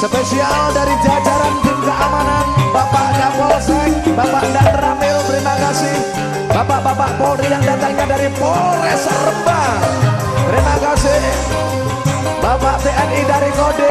Spesial dari jajaran tim keamanan Bapak Kapolsek, Bapak dan Ramil terima kasih. Bapak-bapak Polri yang datangnya dari Polres Rembang Terima kasih. Bapak TNI dari kode